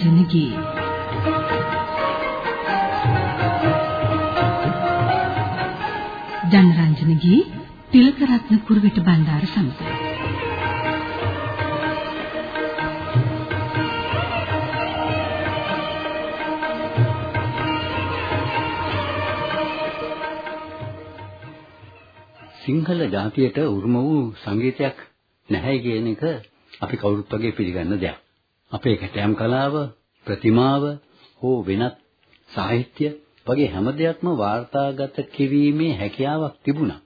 ජනරංජනගේ ජනරංජනගේ තිලකරත්න කුරුවිට බණ්ඩාර සමඟ සිංහල ජාතියට උරුම වූ සංගීතයක් නැහැ කියන එක අපි කවුරුත් වගේ පිළිගන්න දෙයක්. අපේ කැටයම් කලාව, ප්‍රතිමාව හෝ වෙනත් සාහිත්‍ය වගේ හැම දෙයක්ම වාර්තාගත කිරීමේ හැකියාවක් තිබුණා.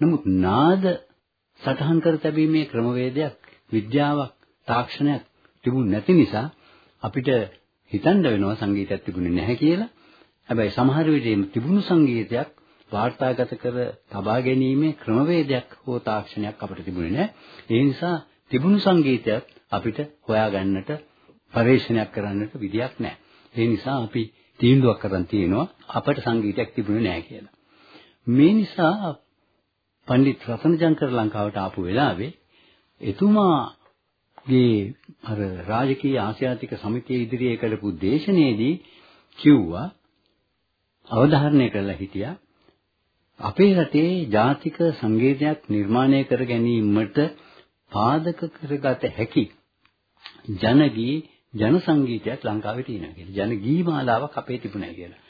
නමුත් නාද සටහන් කර තැබීමේ ක්‍රමවේදයක්, විද්‍යාවක්, තාක්ෂණයක් තිබුණ නැති නිසා අපිට හිතන්න වෙනවා සංගීතයක් තිබුණේ නැහැ කියලා. හැබැයි සමහර විට තිබුණු සංගීතයක් වාර්තාගත කර තබා ගැනීමේ ක්‍රමවේදයක් හෝ තාක්ෂණයක් අපිට තිබුණේ නැහැ. ඒ නිසා තිබුණු සංගීතයත් අපිට හොයාගන්නට පරිශ්‍රණයක් කරන්නට විදියක් නැහැ. ඒ නිසා අපි තීන්දුවක් කරන් තියෙනවා අපට සංගීතයක් තිබුණේ නැහැ කියලා. මේ නිසා පණ්ඩිත් රතනජංකර ලංකාවට ආපු වෙලාවේ එතුමාගේ අර රාජකීය ආසියාතික සමිතිය ඉදිරියේ කළපු දේශනාවේදී කිව්වා අවධාරණය කරලා හිටියා අපේ රටේ ජාතික සංගීතයක් නිර්මාණය කර ගැනීමට පාදක කරගත හැකි ජනගී ජන සංගීතයක් ලංකාවේ තියෙනවා කියලා. ජන ගී මාලාවක් අපේ තිබුණා කියලා.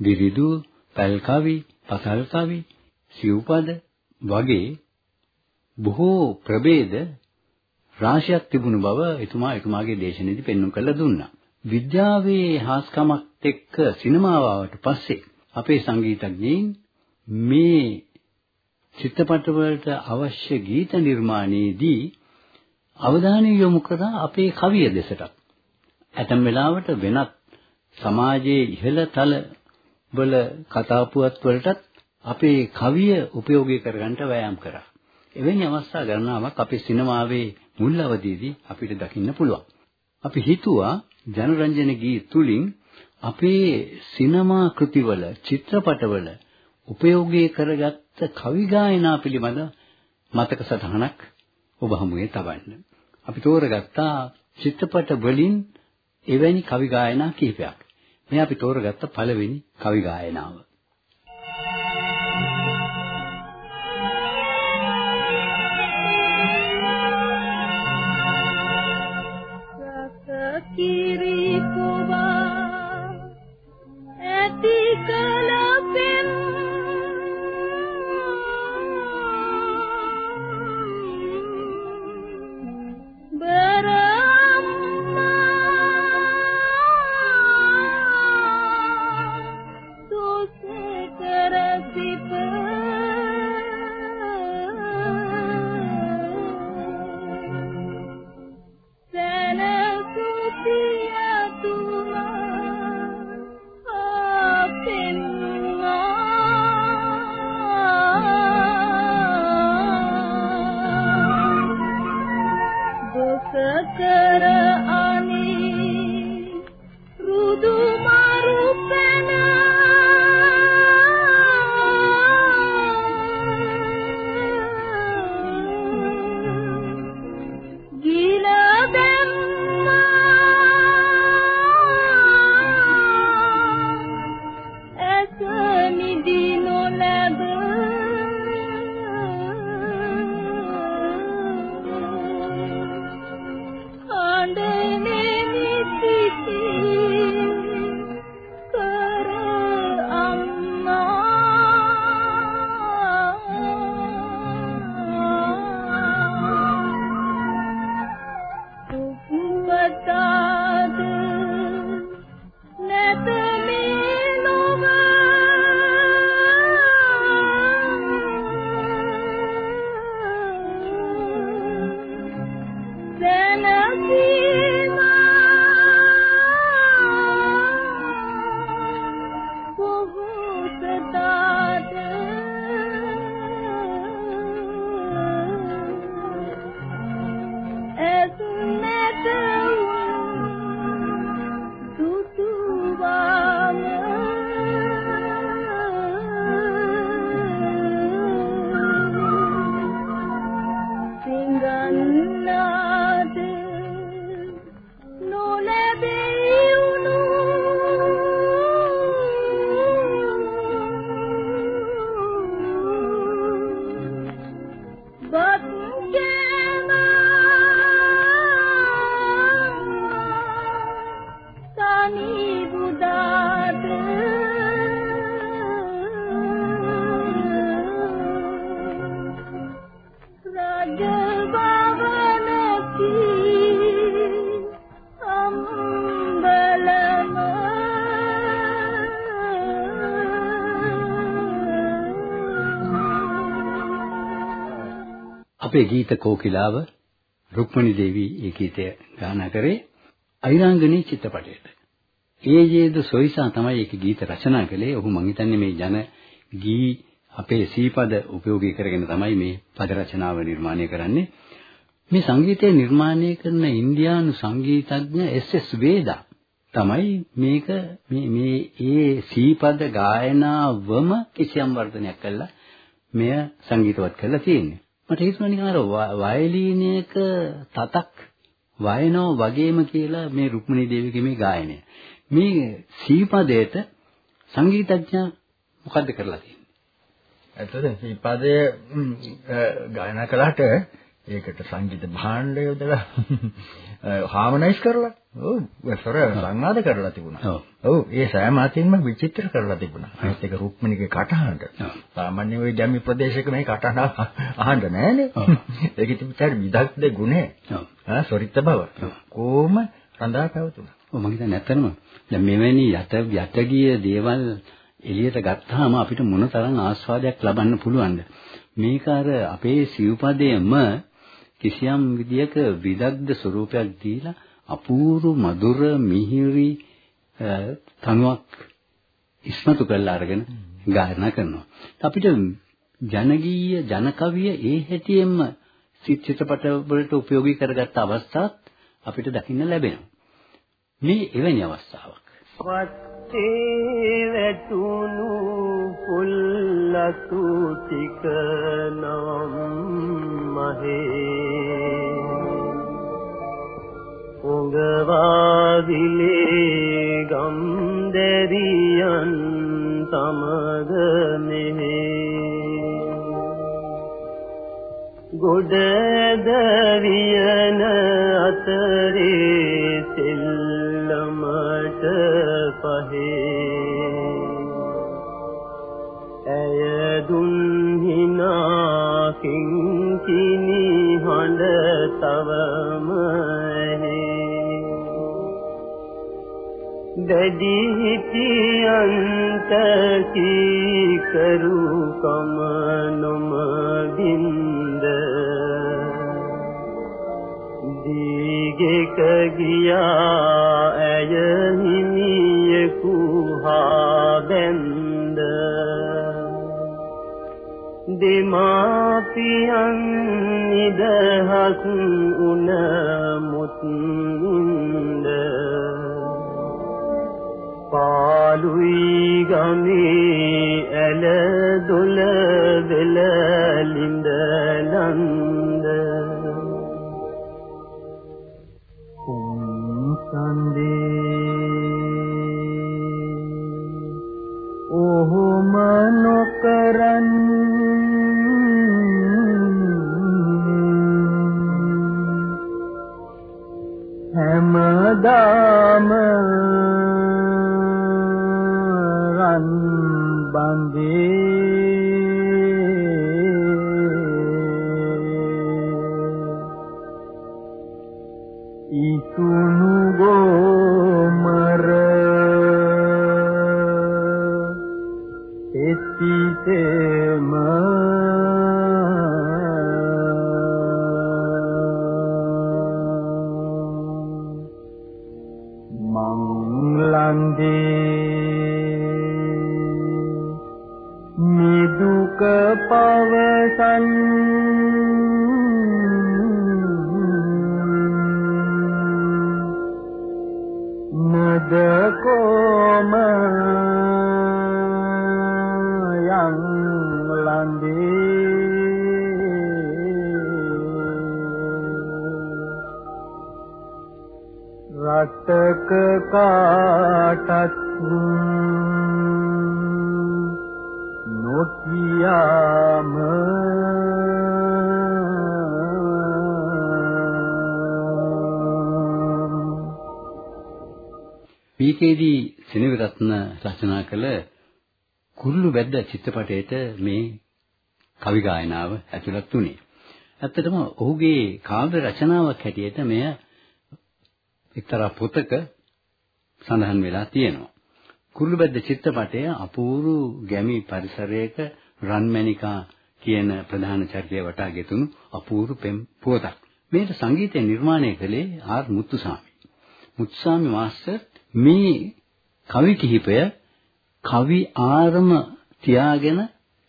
විරිදු, පැල් කවි, පසල් කවි, සිව්පද වගේ බොහෝ ප්‍රභේද රාශියක් තිබුණු බව එතුමා එතුමාගේ දේශනාවේදී පෙන්වන්න කළා දුන්නා. විද්‍යාවේ හාස්කමක් එක්ක සිනමාව ආවට පස්සේ අපේ සංගීතඥයින් මේ චිත්‍රපටවලට අවශ්‍ය ගීත නිර්මාණයේදී අවධානය යොමු කරා අපේ කවිය දෙසට. ඇතැම් වෙලාවට වෙනත් සමාජයේ ඉහළ තල වල කතා පුවත් වලටත් අපේ කවිය ප්‍රයෝගී කරගන්න වෑයම් කරා. එවැනි අවස්ථා ගණනාවක් අපේ සිනමාවේ මුල් අවදීදී අපිට දකින්න පුළුවන්. අපි හිතුවා ජනරන්ජන ගී තුලින් අපේ සිනමා කෘතිවල චිත්‍රපටවල උපයෝගී කරගත්ත කවි ගායනා පිළිබඳ මතක සටහනක් ඔබ හමුවේ තබන්න. අපි තෝරගත්තා චිත්‍රපට වලින් එවැනි කවි ගායනා කිහිපයක්. මේ අපි තෝරගත්ත පළවෙනි කවි ගායනාව. අපේ ගීත කෝකිලාව රුක්මනී දේවී ඒ ගීතය ගායනා කරේ අයිරාංගනී චිත්‍රපටයට. ඒ ජේද සොයිසා තමයි ඒක ගීත රචනා කළේ. ඔහු මං හිතන්නේ මේ ජන ගී අපේ සීපද උපයෝගී කරගෙන තමයි මේ පද රචනාව නිර්මාණය කරන්නේ. මේ සංගීතය නිර්මාණය කරන ඉන්දියානු සංගීතඥ එස්.එස්. වේදා තමයි මේක මේ මේ ඒ සීපද ගායනාවම කිසියම් වර්ධනයක් කළා මෙය සංගීතවත් කරලා තියෙන්නේ. මට හිතුණා නිකන් අර වයලීනයක තතක් වයනෝ වගේම කියලා මේ රුක්මනී දේවිගේ මේ ගායනය. මේ සීපදයට සංගීතඥ මොකද්ද කරලා තියෙන්නේ? ඇත්තට සීපදය ගායනා කළාට ඒකට සංගීත භාණ්ඩ යොදලා හාමනයිස් කරලා ඔව් ස්වර සංවාද කරලා තිබුණා. ඔව් ඒ සෑම අතින්ම විචිත්‍ර කරලා තිබුණා. අනිත් එක රුක්මනිගේ කටහඬ. සාමාන්‍ය ওই ජම්මි ප්‍රදේශයක මේ කටහඬ අහන්න නෑනේ. ඒකෙ තිබුණ විදග්ධ ගුණය. ආ සොරිත බව. කොහොම රඳා පැවතුණා. ඔව් මම හිතන්නේ නැත්තනම දැන් මෙවැනි යට යටගිය දේවල් එළියට ගත්තාම අපිට මොනතරම් ආස්වාදයක් ලබන්න පුළුවන්ද? මේක අර අපේ සිව්පදයේම කිසියම් විදියක විදග්ධ ස්වරූපයක් දීලා අපූර්ව මధుර මිහිරි තනුවක් ඉස්මතු කරලා අරගෙන ගායනා කරනවා. අපිට ජනගීය ජනකවිය ඒ හැටියෙන්ම චිත්‍රපට වලට ප්‍රයෝගී කරගත්ත අවස්ථාත් අපිට දකින්න ලැබෙනවා. මේ එවැනි අවස්ථාවක්. වත්තේ වැටුණු පුල්ලතු ටික නම් මහේ උඟවාදිලේ ගම් දැරියන් සමග මෙහි. ගොඩ දවියන අතරේ සෙල්ලමට පහේ. ඇය දුන් හිනා දැඩි හිතියන්ත කීකරු කම නොම බින්ද දීගෙක ගියා ඇය හිමියෙකු හා බැන්ද දෙමාපියන් නිදහස් උන මුත්ින්ද පාලුයි ගමේ ඇල දොල වෙල ලින්ද නන්ද. ඔහොම නොකරන් හැමදාම බන්දේ මද කොම යං ලන්දේ රටක කාටත් නොකියාම පීකේදී සිනවිරත්න රචනා කළ කුරුළු වැද්ද චිත්‍රපටයේට මේ කවි ගායනාව ඇතුළත් වුණේ. ඇත්තටම ඔහුගේ කාව්‍ය රචනාවක් හැටියට මෙය එක්තරා පොතක සඳහන් වෙලා තියෙනවා. කුරුළුබැද්ද චිත්‍රපටය අපූර්ව ගැමි පරිසරයක රන්මැණිකා කියන ප්‍රධාන චරිතය වටා ගෙතුණු අපූර්ව පෙම් පුවතක්. මේක සංගීතය නිර්මාණය කළේ ආර් මුත්තුසාමි. මුත්තුසාමි මාස්ටර් මේ කවි කිහිපය කවි ආරම තියාගෙන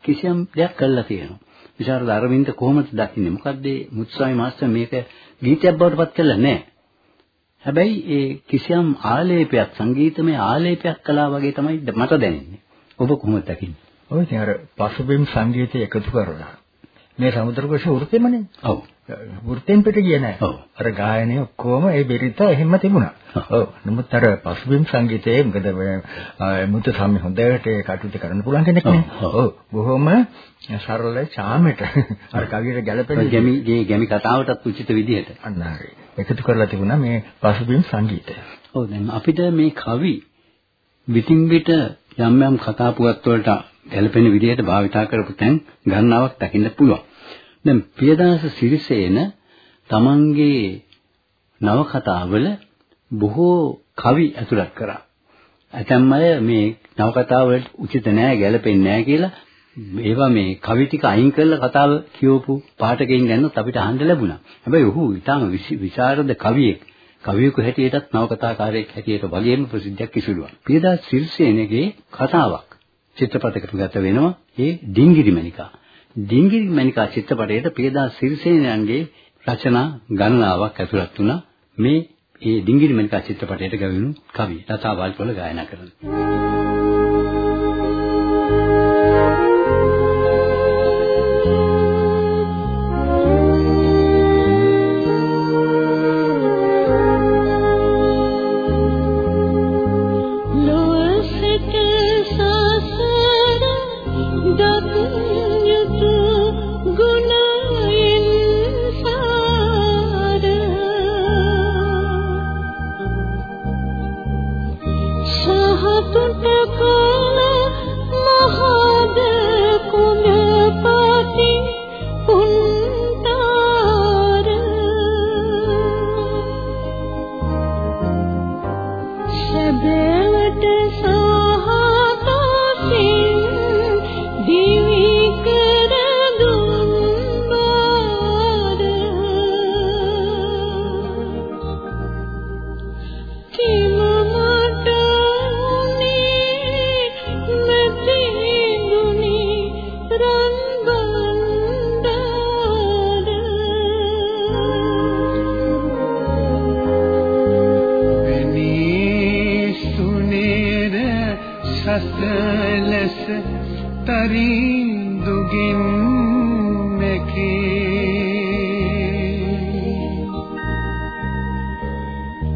කිසියම් දෙයක් කළා තියෙනවා. විශාරද අරවින්ද කොහොමද දකින්නේ? මොකද මේ මුත්තුසාමි මාස්ටර් මේක ගීතයක් බවට පත් කළා නෑ. හැබැයි ඒ කිසියම් ආලේපයක් සංගීතමය ආලේපයක් කළා වගේ තමයි මට දැනෙන්නේ. ඔබ කොහොමද දකින්නේ? ඔය ඉතින් අර පසුබිම් සංගීතය එකතු කරලා මේ සමුද්‍ර කුෂ වෘතෙමනේ. ඔව්. වෘතෙන් පිට ගියේ නැහැ. ඔව්. අර ගායනය ඔක්කොම ඒ බෙරිත එහෙම තිබුණා. ඔව්. නමුත් අර පසුබිම් සංගීතයේ මොකද මුත සම්මි හොඳට ඒ කටයුතු කරන්න පුළුවන් කෙනෙක් නේ. ඔව්. බොහොම සරල චාමෙට අර කවියට ගැළපෙන ගැමි ගේ ගැමි කතාවටත් උචිත විදිහට. අන්න හරි. එකතු කරලා තිබුණා මේ පසුබිම් සංගීතය. ඔව් දැන් අපිට මේ කවි විතින් විට යම් යම් කතා පුවත් වලට ගැළපෙන විදිහට භාවිතා කරපු තැන් ගණනාවක් දකින්න පුළුවන්. දැන් පියදාස සිරිසේන තමන්ගේ නවකතාවල බොහෝ කවි ඇතුළත් කරා. ඇතැම් අය මේ නවකතාවලට උචිත නෑ ගැළපෙන්නේ නෑ කියලා ඒවා මේ කවි ටික අයින් කරලා කතාව කියවපු පාඨකයන් ගැනත් අපිට අහන්න ලැබුණා. හැබැයි ඔහු ඊටාම විශාරද කවියෙක්. කවියෙකු හැටියටත් නවකතාකාරයෙක් හැටියට වගේම ප්‍රසිද්ධියක් ඉසුළුවා. පියදාස් සිරිසේනගේ කතාවක් චිත්‍රපටයකට ගත වෙනවා ඒ ඩිංගිරි මණිකා. ඩිංගිරි මණිකා චිත්‍රපටයේ පියදාස් සිරිසේනයන්ගේ රචනා ගණනාවක් ඇතුළත් වුණා මේ ඒ ඩිංගිරි මණිකා චිත්‍රපටයට ගවිණු කවි ලතා වල්පොල ගායනා කරනවා. untuk kau සස ලෙස තරින් දුගින් මෙකේ.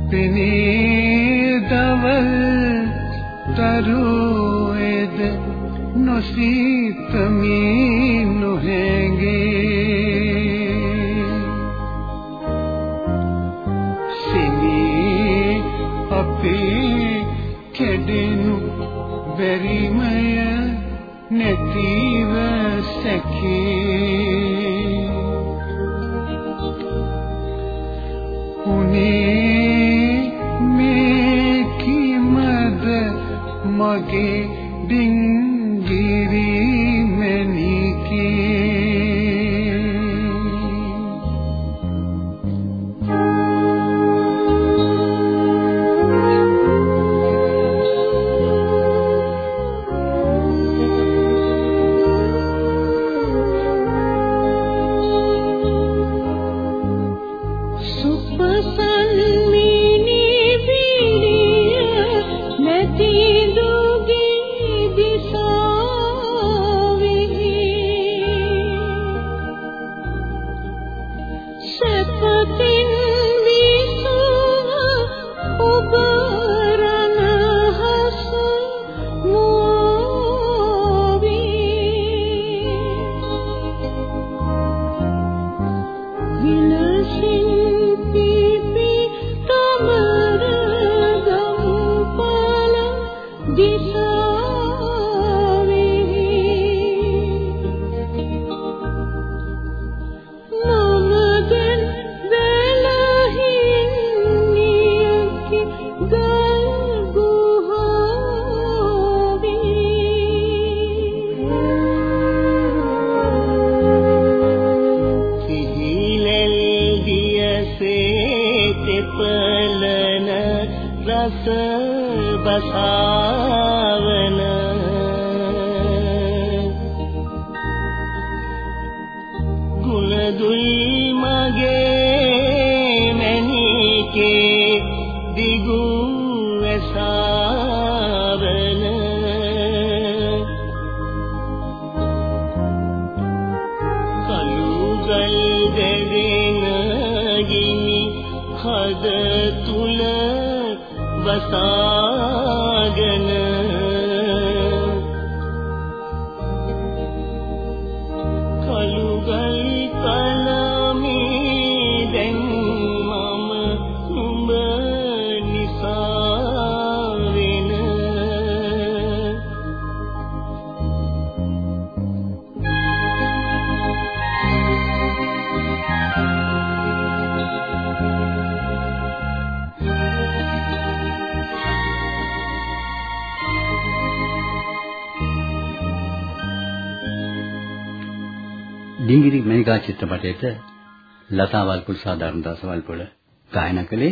පෙනේ දවල් තරුවේද නොසීතමී. මගේ ඩිංගිරී ඩිංගිරි මණිකා චිත්‍රපටයේට ලතා වල්පොල සාධාරණ දාස වල්පොල ගායනා කළේ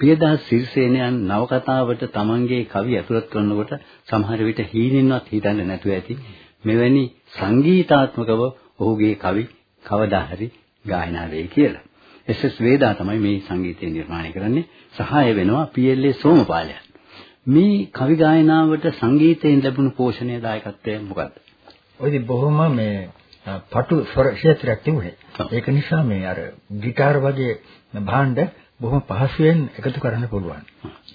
පියදාස් සිරිසේනයන් නවකතාවට තමන්ගේ කවි ඇතුළත් කරනකොට සමහර විට හීනෙන්වත් හිතන්නේ නැතුව ඇති මෙවැනි සංගීතාත්මකව ඔහුගේ කවි කවදා හරි ගායනා වෙයි කියලා. එස්.එස්. වේදා තමයි මේ සංගීතය නිර්මාණය කරන්නේ. සහාය වෙනවා පී.එල්.ඒ. සෝමපාලයන්. මේ කවි ගායනාවට සංගීතයෙන් ලැබුණු පෝෂණය දායකත්වය මොකක්ද? ඔය ඉතින් බොහොම මේ අ, පටු ස්වර ක්ෂේත්‍රයක් තිබුණේ. ඒක නිසා මේ අර গিitar වගේ භාණ්ඩ බොහොම පහසුවෙන් එකතු කරන්න පුළුවන්.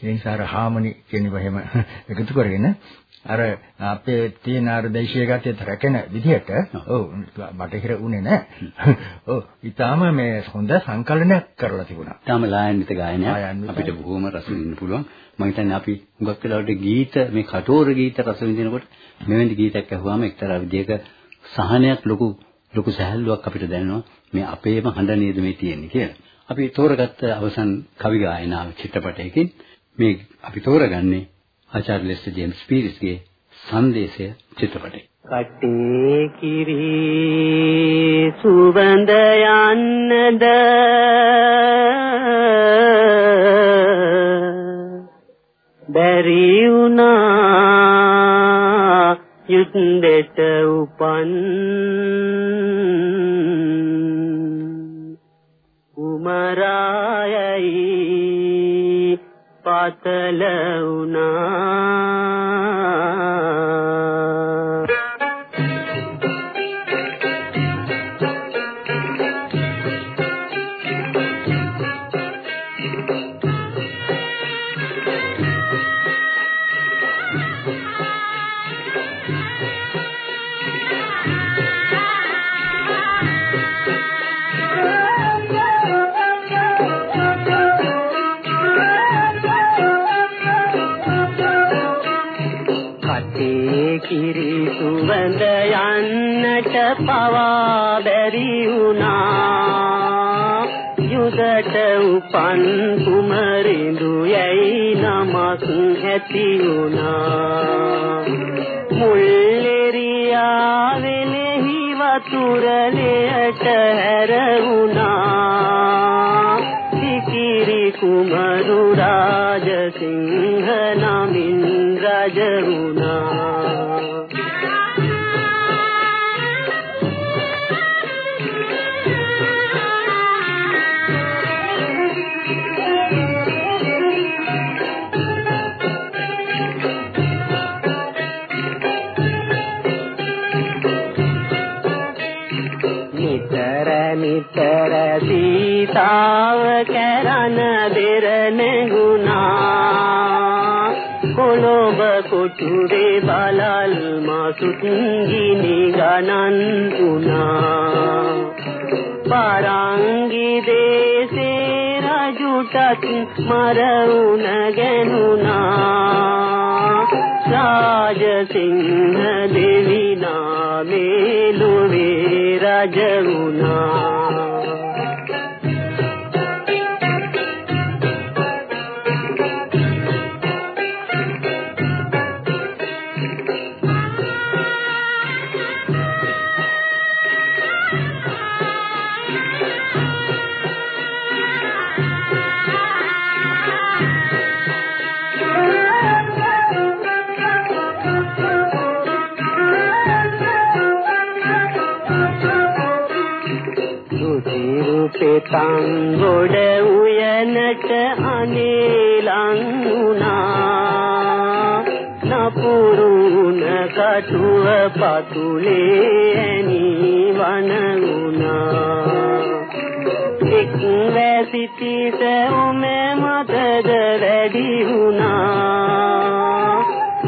ඒ නිසා අර හාමනි කියන එහෙම එකතු කරගෙන අර අපේ තියෙන අර දේශීයගතයට රැකෙන විදිහට ඔව් බටහිර උනේ නැහැ. ඔව් ඊටාම මේ හොඳ සංකලනයක් කරලා තිබුණා. තාම ලායන්විත ගායනයක්. අපිට බොහොම රස විඳින්න පුළුවන්. මම හිතන්නේ අපි හුඟක් වෙලාවට ගීත මේ කටෝර ගීත රස විඳිනකොට මෙවැනි ගීතයක් අහුවාම එක්තරා විදිහක සහනයක් ලොකු ලොකු සහැල්ලුවක් අපිට දැනෙනවා. මේ අපේම හඬ නේද මේ තියෙන්නේ කියලා. අපි තෝරගත්ත අවසන් කවි ගායනාව චිත්‍රපටයකින් මේ අපි තෝරගන්නේ ආචාර්ය ලෙස්ටර් ජේම්ස් පීරිස්ගේ සංදේශය චිත්‍රපටය. කටේ කිරි සුවඳ යන්නද යුද්ධෙට උපන්. කුමරායයි පතල වුණා. කිරි සුවඳ යන්නට පවා බැරි වුණා. යුදට උපන් කුමරිඳු යයි නමක් ඇති වුණා. මුල්ලෙරියා වෙලෙහි වතුරලයට හැරුණා සිකිරි කුමරු රාජසිංහ නමින් රජ වුණා මාසුත් ගිනි ගණන් තුනා පරංගි දේසේ රජුටත් මරුණ ගැනුණා රාජසිංහ දෙවි නාමේ ලොවේ රජ වුණා නිරුපෙතං ගොඩ උයනට අනේලං වුණා නපුරුණ කටුව පතුලේ ඇනි වනගුණා එක් වැසිතිස උමේ මතද වැඩි වුණා.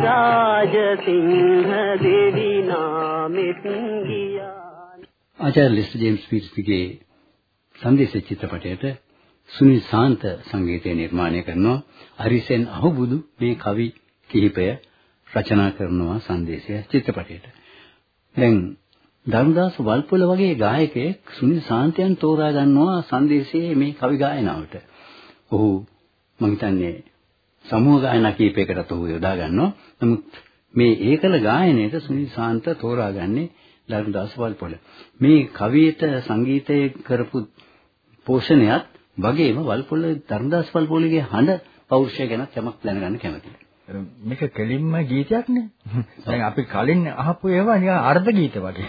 රාජසිංහ දෙවි නාමෙත් ගියා. ආචාර්ය ලෙස්ටර් ජේම්ස් පීටර්ස්ගේ සංදේශ චිත්‍රපටයට සුනිල් සාන්ත සංගීතය නිර්මාණය කරනවා හරිසෙන් අහුබුදු මේ කවි කිහිපය රචනා කරනවා සංදේශය චිත්‍රපටයට දැන් ධර්මදාස වල්පොල වගේ ගායකයෙක් සුනිල් සාන්තයන් තෝරා ගන්නවා සංදේශයේ මේ කවි ගායනාවට. ඔහු මම හිතන්නේ සමූහ ගායනා කීපයකටත් ඔහු යොදා ගන්නවා. නමුත් මේ ඒකල ගායනයට සුනිල් සාන්ත තෝරාගන්නේ ධර්මදාස වල්පොල. මේ කවියට සංගීතය කරපු පෝෂණයත් වගේම වල්පොල ධර්මදාස වල්පොලගේ හඬ පෞරුෂය ගැන යමක් දැනගන්න කැමතියි. මේක කෙලින්ම ගීතයක් නේ. දැන් අපි කලින් අහපු ඒවා නිකන් අර්ධ ගීත වගේ.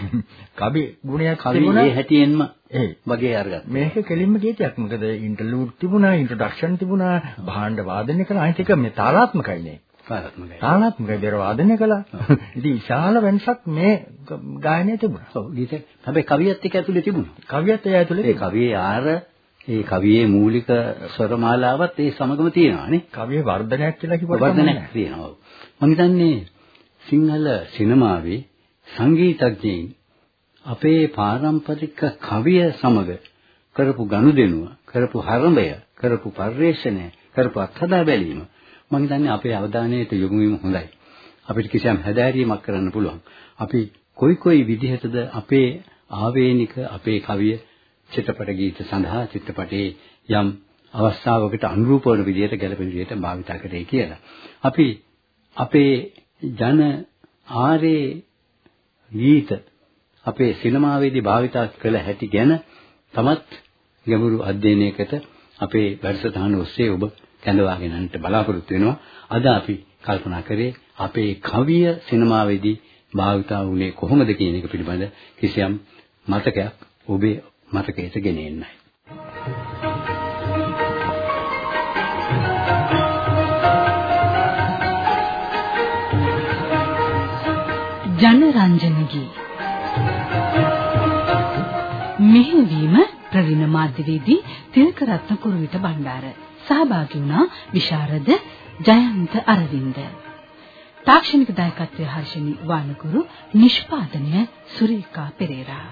කවි ගුණයක් තිබුණා. කවියේ හැටියෙන්ම ඒ වගේ අරගත්තා. මේක කෙලින්ම ගීතයක්. මොකද ඉන්ටර්ලූඩ් තිබුණා, ඉන්ට්‍රොඩක්ෂන් තිබුණා, භාණ්ඩ වාදනය කළා. අනිත් එක මේ තාලාත්මකයි නේ. කාර්යත්මකයි. තාලාත්මකයි බෙර වාදනය කළා. ඉතින් විශාල වෙනසක් මේ ගායනයේ තිබුණා. ඔව් ගීත හැබැයි කවියත් එක්ක ඇතුලේ තිබුණා. කවියත් ඒ ඇතුලේ ඒ කවියේ ආර ඒ කවියේ මූලික ස්වරමාලාවත් ඒ සමගම තියෙනවා නේ. කවියේ වර්ධනයක් කියලා කිව්වට වර්ධනයක් තියෙනවා. මම හිතන්නේ සිංහල සිනමාවේ සංගීතඥයින් අපේ පාරම්පරික කවිය සමග කරපු ගනුදෙනුව, කරපු හරඹය, කරපු පරිශ්‍රණය, කරපු අත්හදා බැලීම මම හිතන්නේ අපේ අවධානයට යොමු වීම හොඳයි. අපිට කිසියම් හැදෑරීමක් කරන්න පුළුවන්. අපි කොයි කොයි විදිහටද අපේ ආවේනික අපේ කවිය චිත්‍රපට ගීත සඳහා චිත්‍රපටයේ යම් අවස්ථාවකට අනුරූප වන විදිහට ගැළපෙන විදිහට භාවිත කරේ කියලා. අපි අපේ ජන ආරේ ගීත අපේ සිනමාවේදී භාවිත කළ හැටි ගැන තමත් ගැඹුරු අධ්‍යයනයකට අපේ වැඩසටහන ඔස්සේ ඔබ කැඳවාගෙන යන්නට බලාපොරොත්තු වෙනවා. අද අපි කල්පනා කරේ අපේ කවිය සිනමාවේදී භාවිතා වුණේ කොහොමද කියන එක පිළිබඳ කිසියම් මතකයක් ඔබේ මතකයට ගෙන එන්නයි. ජනරංජනගී මෙහෙවීම ප්‍රවීණ මාධ්‍යවේදී තිලකරත්න කුරුවිට බණ්ඩාර සහභාගී වුණා විශාරද ජයන්ත අරවින්ද. තාක්ෂණික දායකත්වයේ හර්ෂණී වානකුරු නිෂ්පාදනය සුරීකා පෙරේරා.